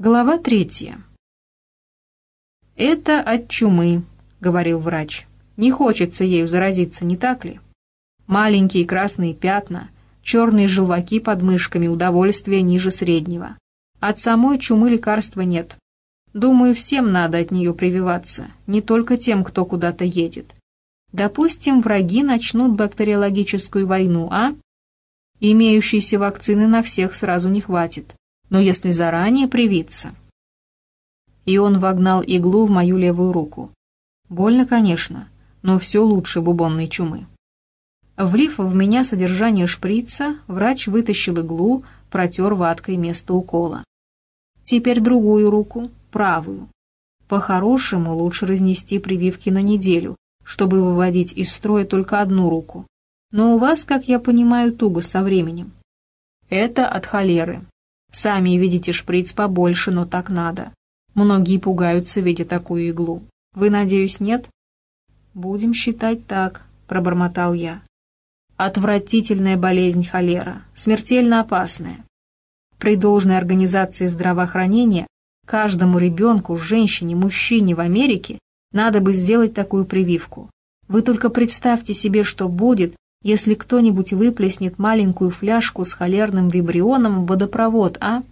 Глава третья. «Это от чумы», — говорил врач. «Не хочется ею заразиться, не так ли? Маленькие красные пятна, черные желваки под мышками, удовольствие ниже среднего. От самой чумы лекарства нет. Думаю, всем надо от нее прививаться, не только тем, кто куда-то едет. Допустим, враги начнут бактериологическую войну, а? Имеющейся вакцины на всех сразу не хватит но если заранее привиться...» И он вогнал иглу в мою левую руку. Больно, конечно, но все лучше бубонной чумы. Влив в меня содержание шприца, врач вытащил иглу, протер ваткой место укола. Теперь другую руку, правую. По-хорошему лучше разнести прививки на неделю, чтобы выводить из строя только одну руку. Но у вас, как я понимаю, туго со временем. Это от холеры, Сами видите шприц побольше, но так надо. Многие пугаются, видя такую иглу. Вы, надеюсь, нет? Будем считать так, пробормотал я. Отвратительная болезнь холера, смертельно опасная. При должной организации здравоохранения каждому ребенку, женщине, мужчине в Америке надо бы сделать такую прививку. Вы только представьте себе, что будет, если кто-нибудь выплеснет маленькую фляжку с холерным вибрионом в водопровод, а?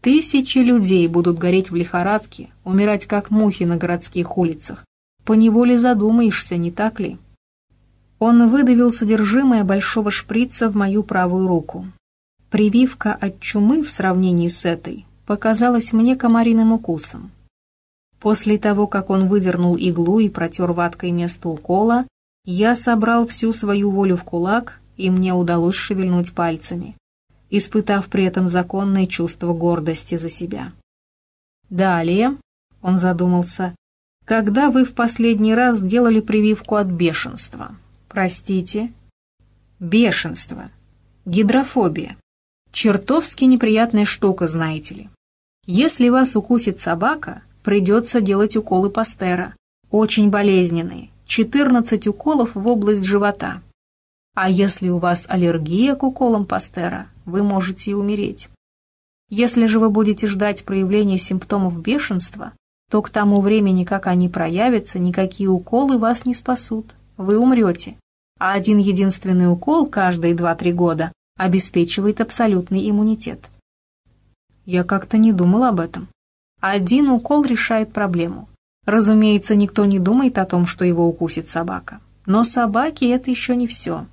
Тысячи людей будут гореть в лихорадке, умирать как мухи на городских улицах. Поневоле задумаешься, не так ли? Он выдавил содержимое большого шприца в мою правую руку. Прививка от чумы в сравнении с этой показалась мне комариным укусом. После того, как он выдернул иглу и протер ваткой место укола, я собрал всю свою волю в кулак, и мне удалось шевельнуть пальцами, испытав при этом законное чувство гордости за себя. Далее, он задумался, когда вы в последний раз делали прививку от бешенства? Простите? Бешенство. Гидрофобия. Чертовски неприятная штука, знаете ли. Если вас укусит собака, придется делать уколы пастера. Очень болезненные, 14 уколов в область живота. А если у вас аллергия к уколам Пастера, вы можете и умереть. Если же вы будете ждать проявления симптомов бешенства, то к тому времени, как они проявятся, никакие уколы вас не спасут. Вы умрете. А один единственный укол каждые 2-3 года обеспечивает абсолютный иммунитет. Я как-то не думал об этом. Один укол решает проблему. Разумеется, никто не думает о том, что его укусит собака. Но собаки — это еще не все.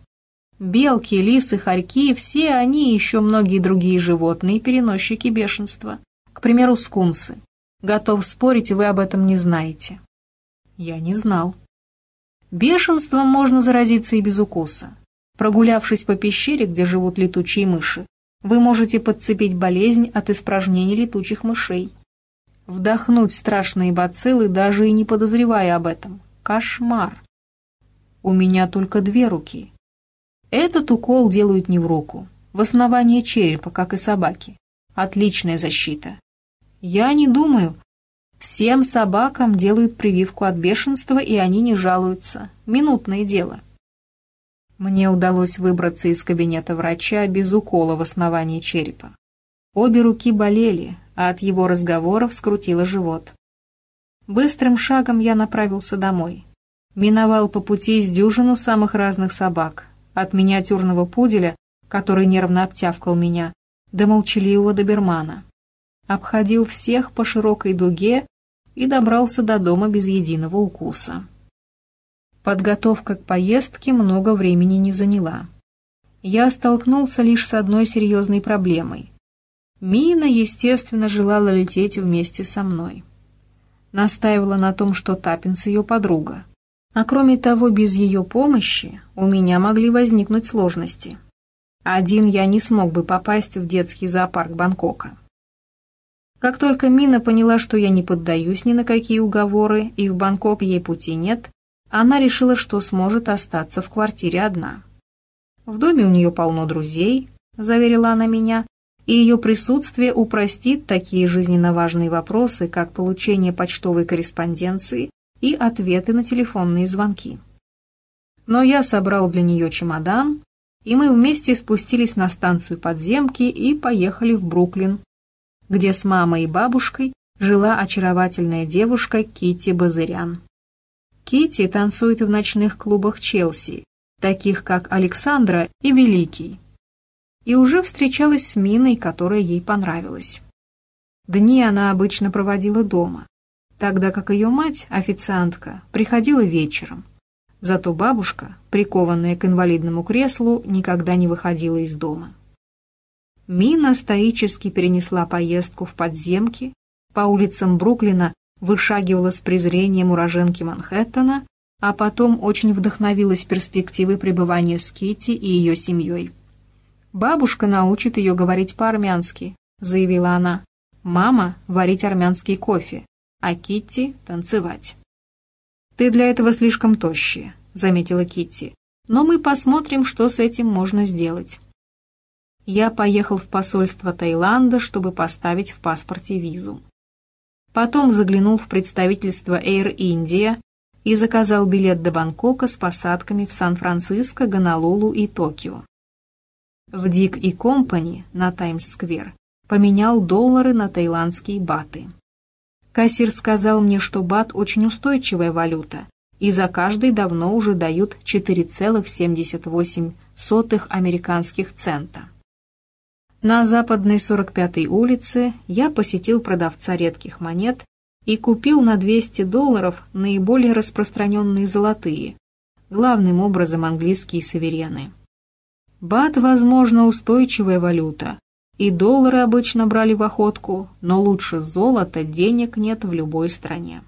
Белки, лисы, хорьки — все они и еще многие другие животные — переносчики бешенства. К примеру, скунсы. Готов спорить, вы об этом не знаете. Я не знал. Бешенством можно заразиться и без укуса. Прогулявшись по пещере, где живут летучие мыши, вы можете подцепить болезнь от испражнений летучих мышей вдохнуть страшные бациллы, даже и не подозревая об этом. Кошмар. У меня только две руки. Этот укол делают не в руку, в основание черепа, как и собаки. Отличная защита. Я не думаю. Всем собакам делают прививку от бешенства, и они не жалуются. Минутное дело. Мне удалось выбраться из кабинета врача без укола в основании черепа. Обе руки болели, а от его разговоров скрутило живот. Быстрым шагом я направился домой. Миновал по пути с дюжину самых разных собак, от миниатюрного пуделя, который нервно обтявкал меня, до молчаливого добермана. Обходил всех по широкой дуге и добрался до дома без единого укуса. Подготовка к поездке много времени не заняла. Я столкнулся лишь с одной серьезной проблемой. Мина, естественно, желала лететь вместе со мной. Настаивала на том, что Таппинс ее подруга. А кроме того, без ее помощи у меня могли возникнуть сложности. Один я не смог бы попасть в детский зоопарк Бангкока. Как только Мина поняла, что я не поддаюсь ни на какие уговоры и в Бангкок ей пути нет, она решила, что сможет остаться в квартире одна. В доме у нее полно друзей, заверила она меня, и ее присутствие упростит такие жизненно важные вопросы, как получение почтовой корреспонденции и ответы на телефонные звонки. Но я собрал для нее чемодан, и мы вместе спустились на станцию подземки и поехали в Бруклин. где с мамой и бабушкой жила очаровательная девушка Кити Базырян. Кити танцует в ночных клубах Челси, таких как Александра и Великий. И уже встречалась с Миной, которая ей понравилась. Дни она обычно проводила дома, тогда как ее мать, официантка, приходила вечером. Зато бабушка, прикованная к инвалидному креслу, никогда не выходила из дома. Мина стоически перенесла поездку в подземки, по улицам Бруклина вышагивала с презрением уроженки Манхэттена, а потом очень вдохновилась перспективой пребывания с Кити и ее семьей. «Бабушка научит ее говорить по-армянски», — заявила она. «Мама — варить армянский кофе, а Китти — танцевать». «Ты для этого слишком тощая», — заметила Китти. «Но мы посмотрим, что с этим можно сделать». Я поехал в посольство Таиланда, чтобы поставить в паспорте визу. Потом заглянул в представительство Air India и заказал билет до Бангкока с посадками в Сан-Франциско, Гонолулу и Токио. В Дик и Компани на Таймс-сквер поменял доллары на таиландские баты. Кассир сказал мне, что бат очень устойчивая валюта, и за каждый давно уже дают 4,78 американских цента. На западной 45-й улице я посетил продавца редких монет и купил на 200 долларов наиболее распространенные золотые, главным образом английские суверены. Бат, возможно, устойчивая валюта, и доллары обычно брали в охотку, но лучше золота денег нет в любой стране.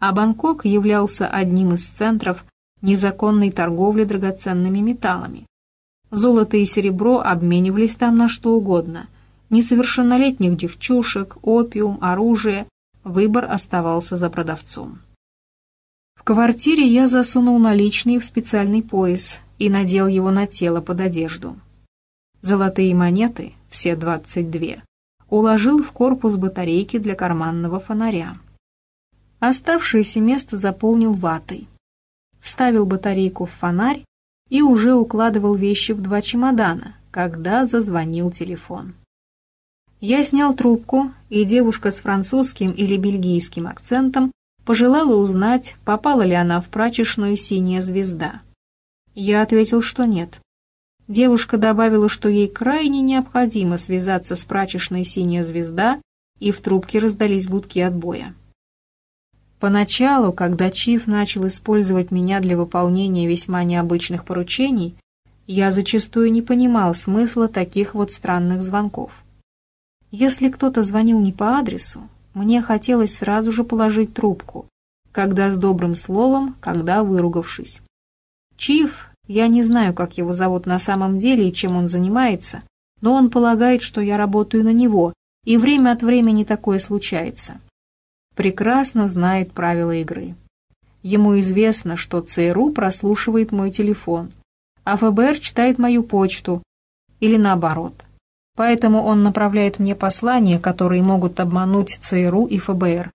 А Бангкок являлся одним из центров незаконной торговли драгоценными металлами. Золото и серебро обменивались там на что угодно. Несовершеннолетних девчушек, опиум, оружие. Выбор оставался за продавцом. Квартире я засунул наличные в специальный пояс и надел его на тело под одежду. Золотые монеты, все 22, уложил в корпус батарейки для карманного фонаря. Оставшееся место заполнил ватой. Вставил батарейку в фонарь и уже укладывал вещи в два чемодана, когда зазвонил телефон. Я снял трубку, и девушка с французским или бельгийским акцентом пожелала узнать, попала ли она в прачечную «Синяя звезда». Я ответил, что нет. Девушка добавила, что ей крайне необходимо связаться с прачечной «Синяя звезда», и в трубке раздались гудки отбоя. Поначалу, когда Чиф начал использовать меня для выполнения весьма необычных поручений, я зачастую не понимал смысла таких вот странных звонков. Если кто-то звонил не по адресу, мне хотелось сразу же положить трубку, когда с добрым словом, когда выругавшись. Чиф, я не знаю, как его зовут на самом деле и чем он занимается, но он полагает, что я работаю на него, и время от времени такое случается. Прекрасно знает правила игры. Ему известно, что ЦРУ прослушивает мой телефон, а ФБР читает мою почту, или наоборот. Поэтому он направляет мне послания, которые могут обмануть ЦРУ и ФБР,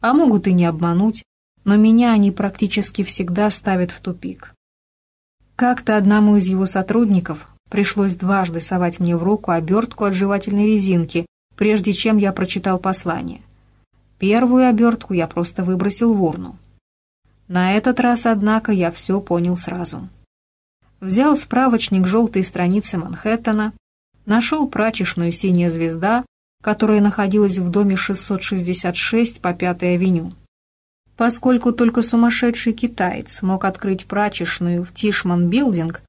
а могут и не обмануть, но меня они практически всегда ставят в тупик. Как-то одному из его сотрудников пришлось дважды совать мне в руку обертку от жевательной резинки, прежде чем я прочитал послание. Первую обертку я просто выбросил в урну. На этот раз, однако, я все понял сразу. Взял справочник желтой страницы Манхэттена, нашел прачечную «Синяя звезда», которая находилась в доме 666 по Пятой авеню. Поскольку только сумасшедший китаец мог открыть прачечную в Тишман-билдинг,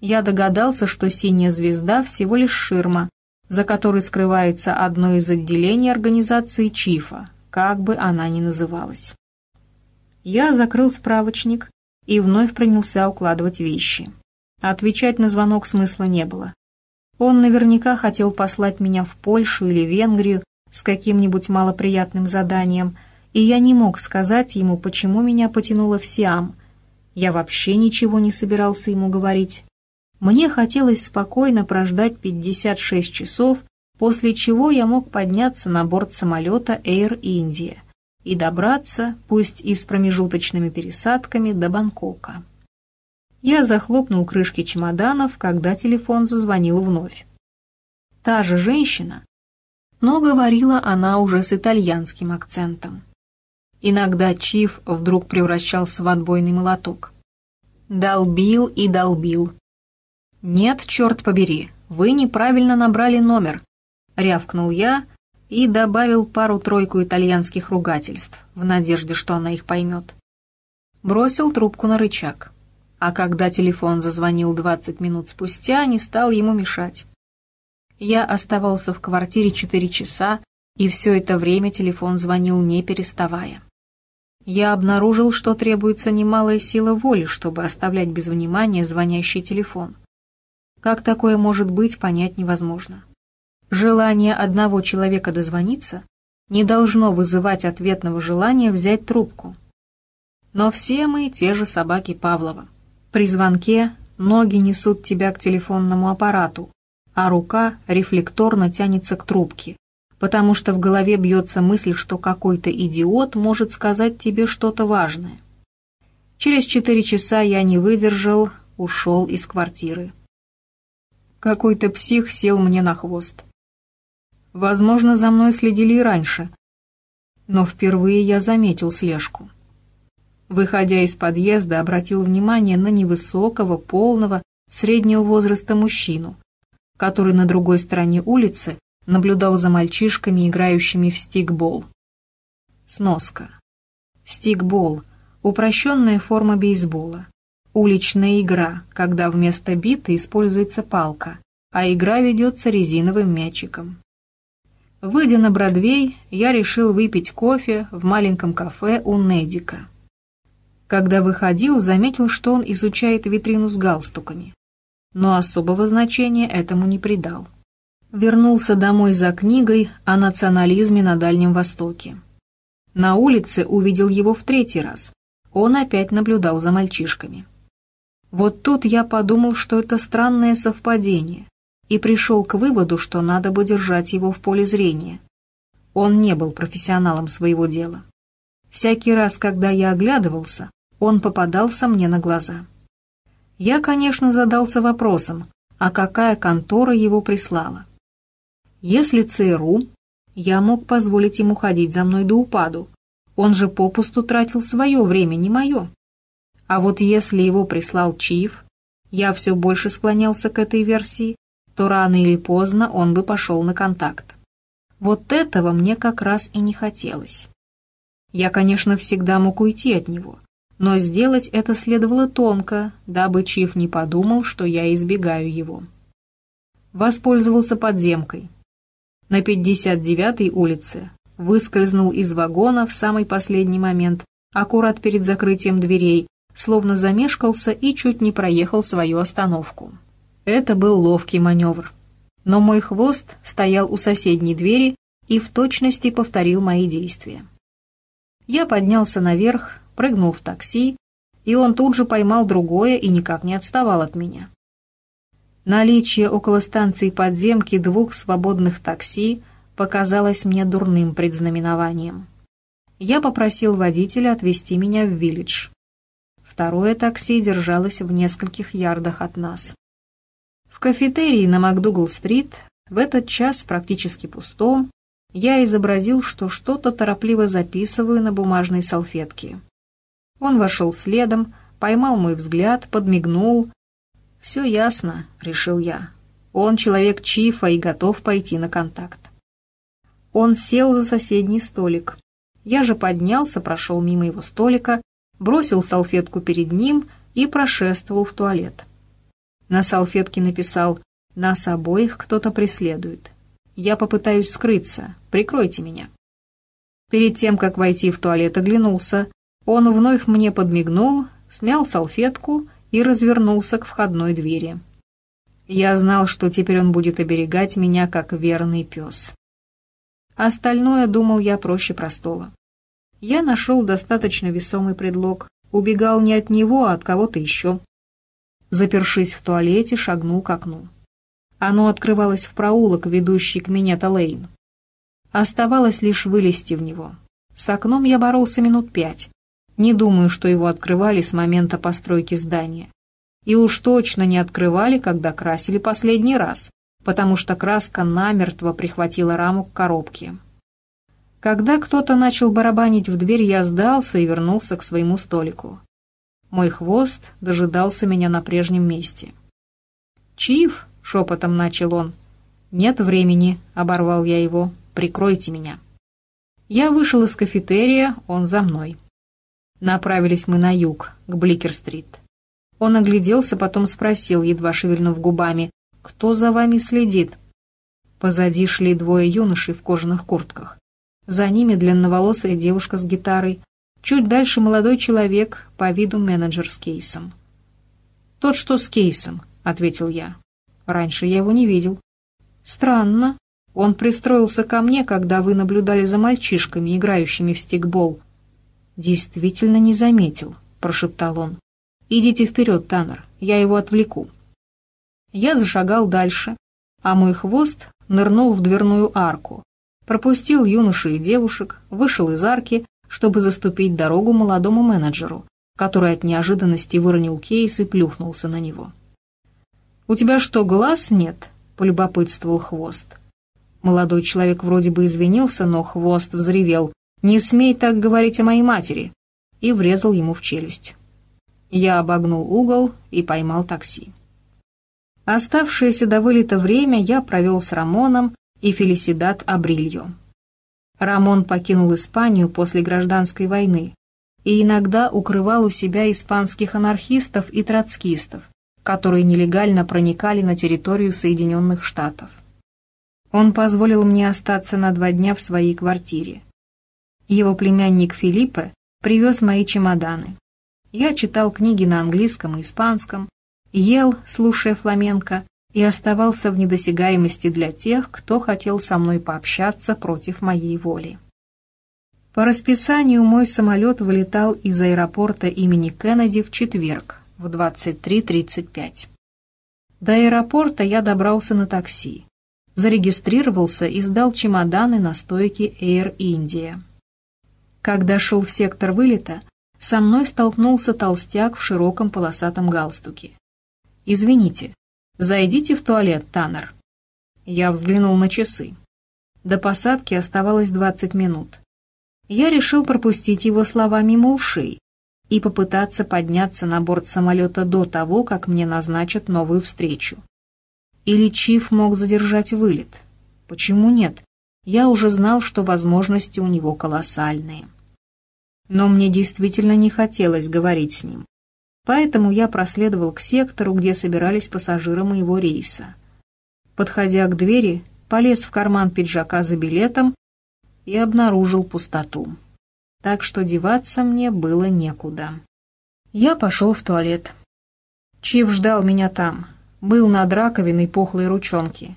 я догадался, что синяя звезда всего лишь ширма, за которой скрывается одно из отделений организации Чифа, как бы она ни называлась. Я закрыл справочник и вновь принялся укладывать вещи. Отвечать на звонок смысла не было. Он наверняка хотел послать меня в Польшу или Венгрию с каким-нибудь малоприятным заданием – и я не мог сказать ему, почему меня потянуло в Сиам. Я вообще ничего не собирался ему говорить. Мне хотелось спокойно прождать 56 часов, после чего я мог подняться на борт самолета Air India и добраться, пусть и с промежуточными пересадками, до Бангкока. Я захлопнул крышки чемоданов, когда телефон зазвонил вновь. Та же женщина, но говорила она уже с итальянским акцентом. Иногда Чиф вдруг превращался в отбойный молоток. Долбил и долбил. «Нет, черт побери, вы неправильно набрали номер», — рявкнул я и добавил пару-тройку итальянских ругательств, в надежде, что она их поймет. Бросил трубку на рычаг. А когда телефон зазвонил 20 минут спустя, не стал ему мешать. Я оставался в квартире 4 часа, и все это время телефон звонил не переставая. Я обнаружил, что требуется немалая сила воли, чтобы оставлять без внимания звонящий телефон. Как такое может быть, понять невозможно. Желание одного человека дозвониться не должно вызывать ответного желания взять трубку. Но все мы те же собаки Павлова. При звонке ноги несут тебя к телефонному аппарату, а рука рефлекторно тянется к трубке, потому что в голове бьется мысль, что какой-то идиот может сказать тебе что-то важное. Через четыре часа я не выдержал, ушел из квартиры. Какой-то псих сел мне на хвост. Возможно, за мной следили и раньше, но впервые я заметил слежку. Выходя из подъезда, обратил внимание на невысокого, полного, среднего возраста мужчину, который на другой стороне улицы наблюдал за мальчишками, играющими в стикбол. Сноска. Стикбол – упрощенная форма бейсбола. Уличная игра, когда вместо биты используется палка, а игра ведется резиновым мячиком. Выйдя на Бродвей, я решил выпить кофе в маленьком кафе у Недика. Когда выходил, заметил, что он изучает витрину с галстуками. Но особого значения этому не придал. Вернулся домой за книгой о национализме на Дальнем Востоке. На улице увидел его в третий раз. Он опять наблюдал за мальчишками. Вот тут я подумал, что это странное совпадение и пришел к выводу, что надо бы держать его в поле зрения. Он не был профессионалом своего дела. Всякий раз, когда я оглядывался, он попадался мне на глаза. Я, конечно, задался вопросом, а какая контора его прислала? Если ЦРУ, я мог позволить ему ходить за мной до упаду. Он же попусту тратил свое время, не мое. А вот если его прислал Чиф, я все больше склонялся к этой версии, то рано или поздно он бы пошел на контакт. Вот этого мне как раз и не хотелось. Я, конечно, всегда мог уйти от него, но сделать это следовало тонко, дабы Чиф не подумал, что я избегаю его. Воспользовался подземкой. На 59-й улице выскользнул из вагона в самый последний момент, аккурат перед закрытием дверей, словно замешкался и чуть не проехал свою остановку. Это был ловкий маневр. Но мой хвост стоял у соседней двери и в точности повторил мои действия. Я поднялся наверх, прыгнул в такси, и он тут же поймал другое и никак не отставал от меня. Наличие около станции подземки двух свободных такси показалось мне дурным предзнаменованием. Я попросил водителя отвезти меня в Виллидж. Второе такси держалось в нескольких ярдах от нас. В кафетерии на МакДугал-стрит в этот час практически пустом я изобразил, что что-то торопливо записываю на бумажной салфетке. Он вошел следом, поймал мой взгляд, подмигнул. «Все ясно», — решил я. «Он человек Чифа и готов пойти на контакт». Он сел за соседний столик. Я же поднялся, прошел мимо его столика, бросил салфетку перед ним и прошествовал в туалет. На салфетке написал «Нас обоих кто-то преследует. Я попытаюсь скрыться. Прикройте меня». Перед тем, как войти в туалет, оглянулся. Он вновь мне подмигнул, смял салфетку и развернулся к входной двери. Я знал, что теперь он будет оберегать меня, как верный пес. Остальное, думал я, проще простого. Я нашел достаточно весомый предлог. Убегал не от него, а от кого-то еще запершись в туалете, шагнул к окну. Оно открывалось в проулок, ведущий к Минета-Лейн. Оставалось лишь вылезти в него. С окном я боролся минут пять. Не думаю, что его открывали с момента постройки здания. И уж точно не открывали, когда красили последний раз, потому что краска намертво прихватила раму к коробке. Когда кто-то начал барабанить в дверь, я сдался и вернулся к своему столику. Мой хвост дожидался меня на прежнем месте. «Чиф!» — шепотом начал он. «Нет времени», — оборвал я его. «Прикройте меня». Я вышел из кафетерия, он за мной. Направились мы на юг, к Бликер-стрит. Он огляделся, потом спросил, едва шевельнув губами, «Кто за вами следит?» Позади шли двое юношей в кожаных куртках. За ними длинноволосая девушка с гитарой. Чуть дальше молодой человек, по виду менеджер с кейсом. «Тот, что с кейсом», — ответил я. «Раньше я его не видел». «Странно. Он пристроился ко мне, когда вы наблюдали за мальчишками, играющими в стикбол». «Действительно не заметил», — прошептал он. «Идите вперед, Таннер, я его отвлеку». Я зашагал дальше, а мой хвост нырнул в дверную арку, пропустил юношей и девушек, вышел из арки, чтобы заступить дорогу молодому менеджеру, который от неожиданности выронил кейс и плюхнулся на него. «У тебя что, глаз нет?» — полюбопытствовал хвост. Молодой человек вроде бы извинился, но хвост взревел. «Не смей так говорить о моей матери!» и врезал ему в челюсть. Я обогнул угол и поймал такси. Оставшееся до вылета время я провел с Рамоном и Фелисидат Абрильо. Рамон покинул Испанию после гражданской войны и иногда укрывал у себя испанских анархистов и троцкистов, которые нелегально проникали на территорию Соединенных Штатов. Он позволил мне остаться на два дня в своей квартире. Его племянник Филиппе привез мои чемоданы. Я читал книги на английском и испанском, ел, слушая фламенко, и оставался в недосягаемости для тех, кто хотел со мной пообщаться против моей воли. По расписанию мой самолет вылетал из аэропорта имени Кеннеди в четверг в 23.35. До аэропорта я добрался на такси, зарегистрировался и сдал чемоданы на стойке Air India. Когда шел в сектор вылета, со мной столкнулся толстяк в широком полосатом галстуке. «Извините, зайдите в туалет, Таннер». Я взглянул на часы. До посадки оставалось 20 минут. Я решил пропустить его слова мимо ушей и попытаться подняться на борт самолета до того, как мне назначат новую встречу. Или Чиф мог задержать вылет? Почему нет? Я уже знал, что возможности у него колоссальные. Но мне действительно не хотелось говорить с ним. Поэтому я проследовал к сектору, где собирались пассажиры моего рейса. Подходя к двери, полез в карман пиджака за билетом и обнаружил пустоту. Так что деваться мне было некуда. Я пошел в туалет. Чиф ждал меня там. Был над раковиной пухлой ручонки.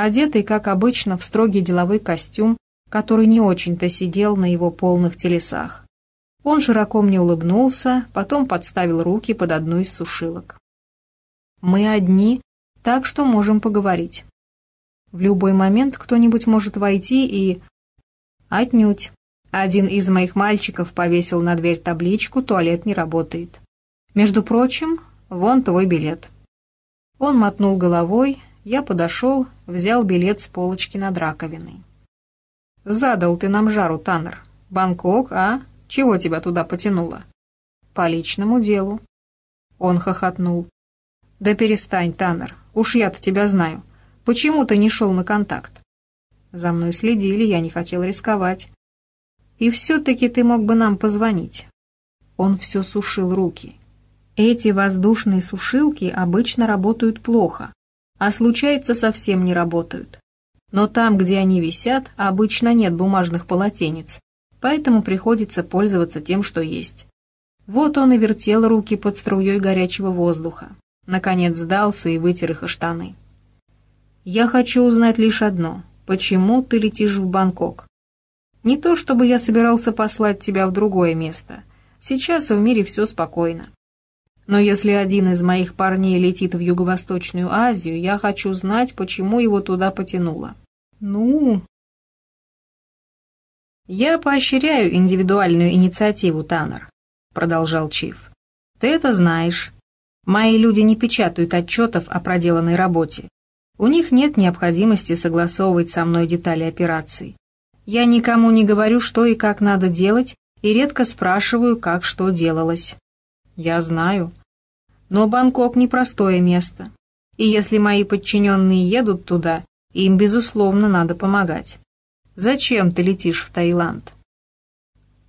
Одетый, как обычно, в строгий деловой костюм, который не очень-то сидел на его полных телесах. Он широко мне улыбнулся, потом подставил руки под одну из сушилок. «Мы одни, так что можем поговорить. В любой момент кто-нибудь может войти и...» «Отнюдь. Один из моих мальчиков повесил на дверь табличку «Туалет не работает». Между прочим, вон твой билет». Он мотнул головой, я подошел, взял билет с полочки над раковиной. «Задал ты нам жару, Таннер. Бангкок, а? Чего тебя туда потянуло?» «По личному делу». Он хохотнул. «Да перестань, Таннер, уж я-то тебя знаю. Почему ты не шел на контакт?» «За мной следили, я не хотел рисковать». «И все-таки ты мог бы нам позвонить». Он все сушил руки. Эти воздушные сушилки обычно работают плохо, а случается совсем не работают. Но там, где они висят, обычно нет бумажных полотенец, поэтому приходится пользоваться тем, что есть. Вот он и вертел руки под струей горячего воздуха. Наконец сдался и вытер их штаны. «Я хочу узнать лишь одно. Почему ты летишь в Бангкок? Не то, чтобы я собирался послать тебя в другое место. Сейчас в мире все спокойно. Но если один из моих парней летит в Юго-Восточную Азию, я хочу знать, почему его туда потянуло. Ну, «Я поощряю индивидуальную инициативу, Таннер», — продолжал Чиф. «Ты это знаешь. Мои люди не печатают отчетов о проделанной работе. У них нет необходимости согласовывать со мной детали операций. Я никому не говорю, что и как надо делать, и редко спрашиваю, как что делалось. Я знаю. Но Бангкок непростое место. И если мои подчиненные едут туда, им, безусловно, надо помогать. Зачем ты летишь в Таиланд?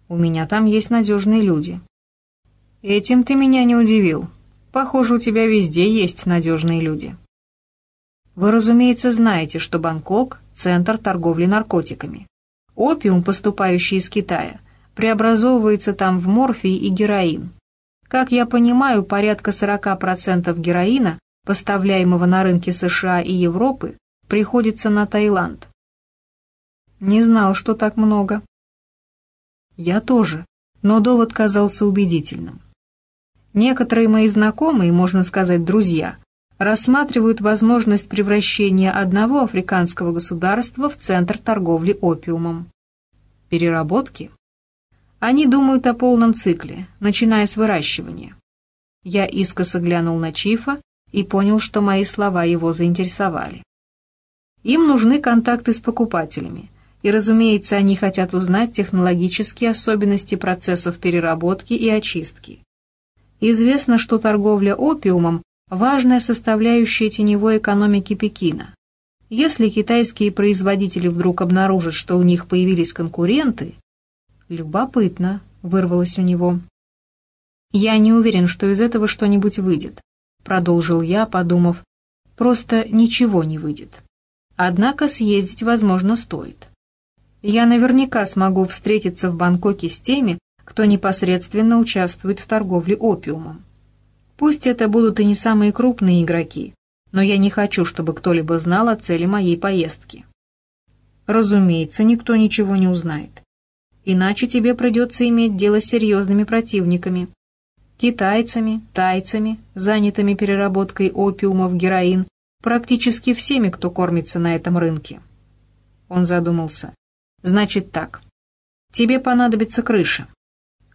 У меня там есть надежные люди. Этим ты меня не удивил. Похоже, у тебя везде есть надежные люди. Вы, разумеется, знаете, что Бангкок – центр торговли наркотиками. Опиум, поступающий из Китая, преобразовывается там в морфий и героин. Как я понимаю, порядка 40% героина, поставляемого на рынке США и Европы, приходится на Таиланд. Не знал, что так много. Я тоже, но довод казался убедительным. Некоторые мои знакомые, можно сказать, друзья, рассматривают возможность превращения одного африканского государства в центр торговли опиумом. Переработки? Они думают о полном цикле, начиная с выращивания. Я искоса глянул на Чифа и понял, что мои слова его заинтересовали. Им нужны контакты с покупателями, и, разумеется, они хотят узнать технологические особенности процессов переработки и очистки. Известно, что торговля опиумом важная составляющая теневой экономики Пекина. Если китайские производители вдруг обнаружат, что у них появились конкуренты... Любопытно, вырвалось у него. Я не уверен, что из этого что-нибудь выйдет, продолжил я, подумав. Просто ничего не выйдет. Однако съездить, возможно, стоит. Я наверняка смогу встретиться в Бангкоке с теми, кто непосредственно участвует в торговле опиумом. Пусть это будут и не самые крупные игроки, но я не хочу, чтобы кто-либо знал о цели моей поездки. Разумеется, никто ничего не узнает. Иначе тебе придется иметь дело с серьезными противниками. Китайцами, тайцами, занятыми переработкой опиума в героин, практически всеми, кто кормится на этом рынке. Он задумался. Значит так. Тебе понадобится крыша.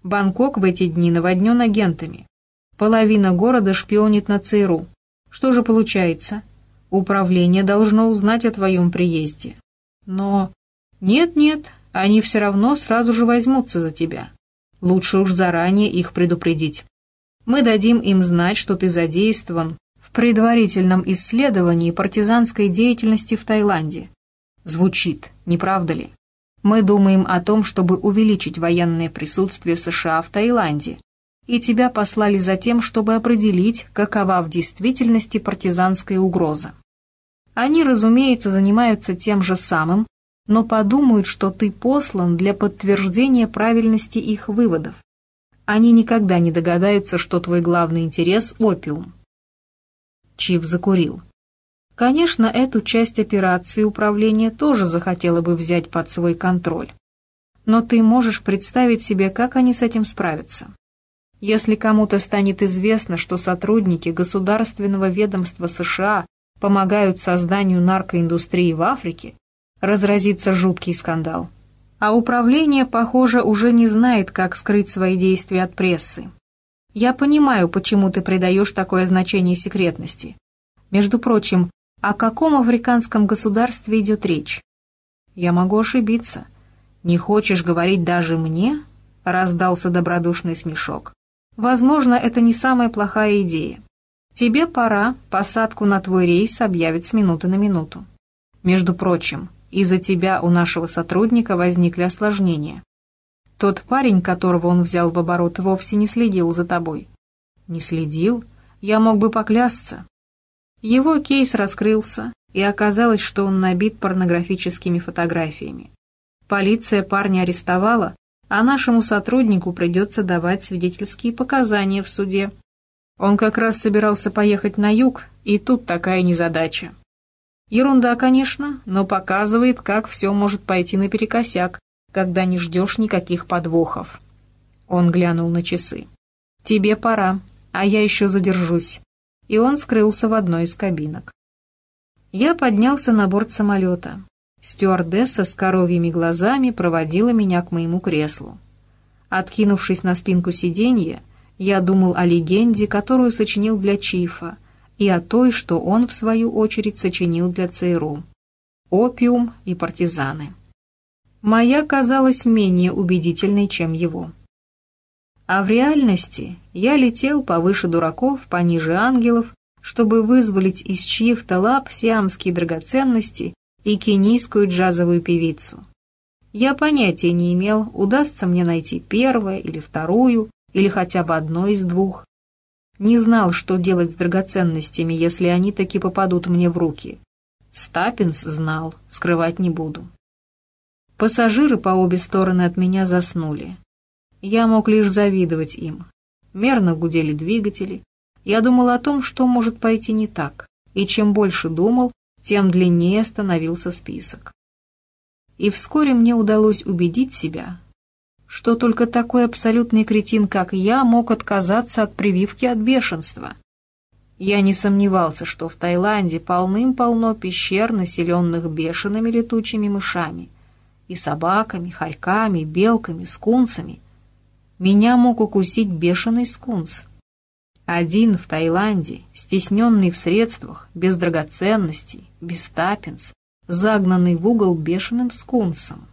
Бангкок в эти дни наводнен агентами. Половина города шпионит на ЦРУ. Что же получается? Управление должно узнать о твоем приезде. Но... Нет-нет, они все равно сразу же возьмутся за тебя. Лучше уж заранее их предупредить. Мы дадим им знать, что ты задействован в предварительном исследовании партизанской деятельности в Таиланде. Звучит, не правда ли? Мы думаем о том, чтобы увеличить военное присутствие США в Таиланде, и тебя послали за тем, чтобы определить, какова в действительности партизанская угроза. Они, разумеется, занимаются тем же самым, но подумают, что ты послан для подтверждения правильности их выводов. Они никогда не догадаются, что твой главный интерес – опиум. Чиф закурил. Конечно, эту часть операции управление тоже захотело бы взять под свой контроль. Но ты можешь представить себе, как они с этим справятся. Если кому-то станет известно, что сотрудники государственного ведомства США помогают созданию наркоиндустрии в Африке, разразится жуткий скандал. А управление, похоже, уже не знает, как скрыть свои действия от прессы. Я понимаю, почему ты придаешь такое значение секретности. Между прочим, о каком африканском государстве идет речь? Я могу ошибиться. Не хочешь говорить даже мне? Раздался добродушный смешок. Возможно, это не самая плохая идея. Тебе пора, посадку на твой рейс объявить с минуты на минуту. Между прочим, из-за тебя у нашего сотрудника возникли осложнения. Тот парень, которого он взял в оборот, вовсе не следил за тобой. Не следил? Я мог бы поклясться. Его кейс раскрылся, и оказалось, что он набит порнографическими фотографиями. Полиция парня арестовала, а нашему сотруднику придется давать свидетельские показания в суде. Он как раз собирался поехать на юг, и тут такая незадача. Ерунда, конечно, но показывает, как все может пойти наперекосяк, когда не ждешь никаких подвохов. Он глянул на часы. «Тебе пора, а я еще задержусь». И он скрылся в одной из кабинок. Я поднялся на борт самолета. Стюардесса с коровьими глазами проводила меня к моему креслу. Откинувшись на спинку сиденья, я думал о легенде, которую сочинил для Чифа, и о той, что он, в свою очередь, сочинил для ЦРУ. «Опиум и партизаны». Моя казалась менее убедительной, чем его. А в реальности я летел повыше дураков, пониже ангелов, чтобы вызволить из чьих-то лап сиамские драгоценности и кенийскую джазовую певицу. Я понятия не имел, удастся мне найти первое или вторую, или хотя бы одно из двух. Не знал, что делать с драгоценностями, если они таки попадут мне в руки. Стапинс знал, скрывать не буду. Пассажиры по обе стороны от меня заснули. Я мог лишь завидовать им. Мерно гудели двигатели. Я думал о том, что может пойти не так. И чем больше думал, тем длиннее становился список. И вскоре мне удалось убедить себя, что только такой абсолютный кретин, как я, мог отказаться от прививки от бешенства. Я не сомневался, что в Таиланде полным-полно пещер, населенных бешеными летучими мышами, и собаками, хорьками, белками, скунсами, меня мог укусить бешеный скунс. Один в Таиланде, стесненный в средствах, без драгоценностей, без тапинс, загнанный в угол бешеным скунсом.